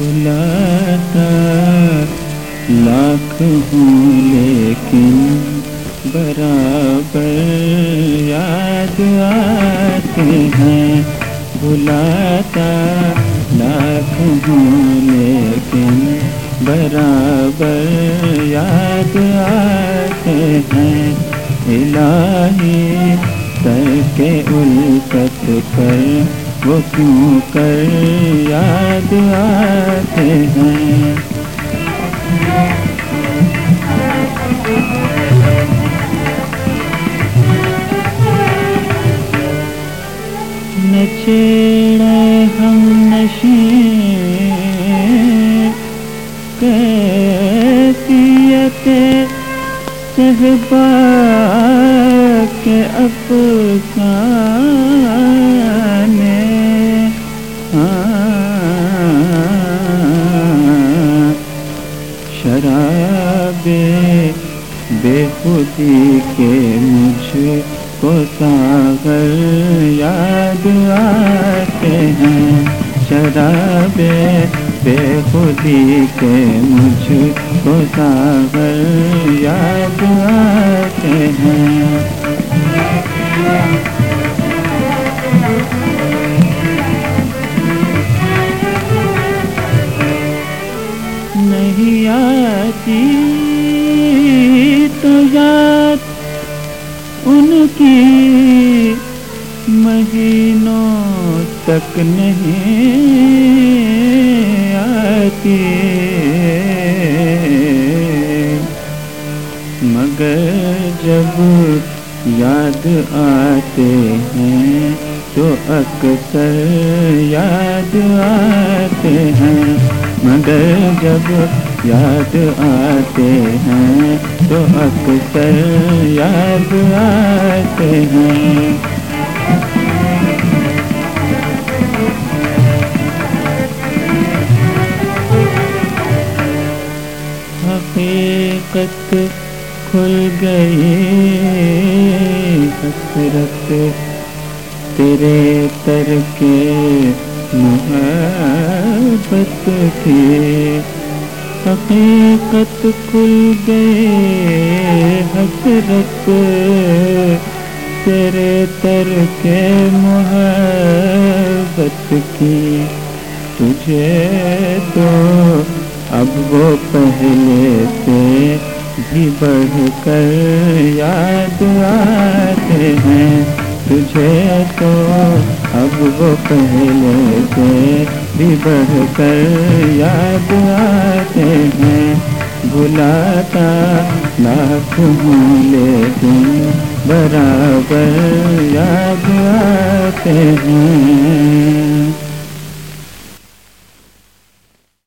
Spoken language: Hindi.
बुलाता, लाख हूँ लेकिन बराबर याद आते हैं। बुलाता, लाख हूँ लेकिन बराबर याद आते हैं। इलाही सर के उल्फत पर वो क्यों कर याद आते हैं। न छेड़े हम नशी कैफियते के अफसाने शराबे बेखुदी के मुझको सागर याद आते हैं। शराबे बेखुदी के मुझको सागर याद आते हैं। आती तो याद उनकी महीनों तक नहीं आती। मगर जब याद आते हैं तो अक्सर याद आते हैं। मगर जब याद आते हैं तो अक्सर याद आते हैं। हकीकत खुल गई, हसरत तेरे तर के मोहब्बत की। हकीकत खुल गए हसरत तेरे तर के मोहब्बत की। तुझे तो अब वो पहले से भी बढ़ कर याद आते हैं। तुझे तो अब वो पहले से भी बढ़कर याद आते हैं। भुलाता लाख हूँ लेकिन बराबर याद आते हैं।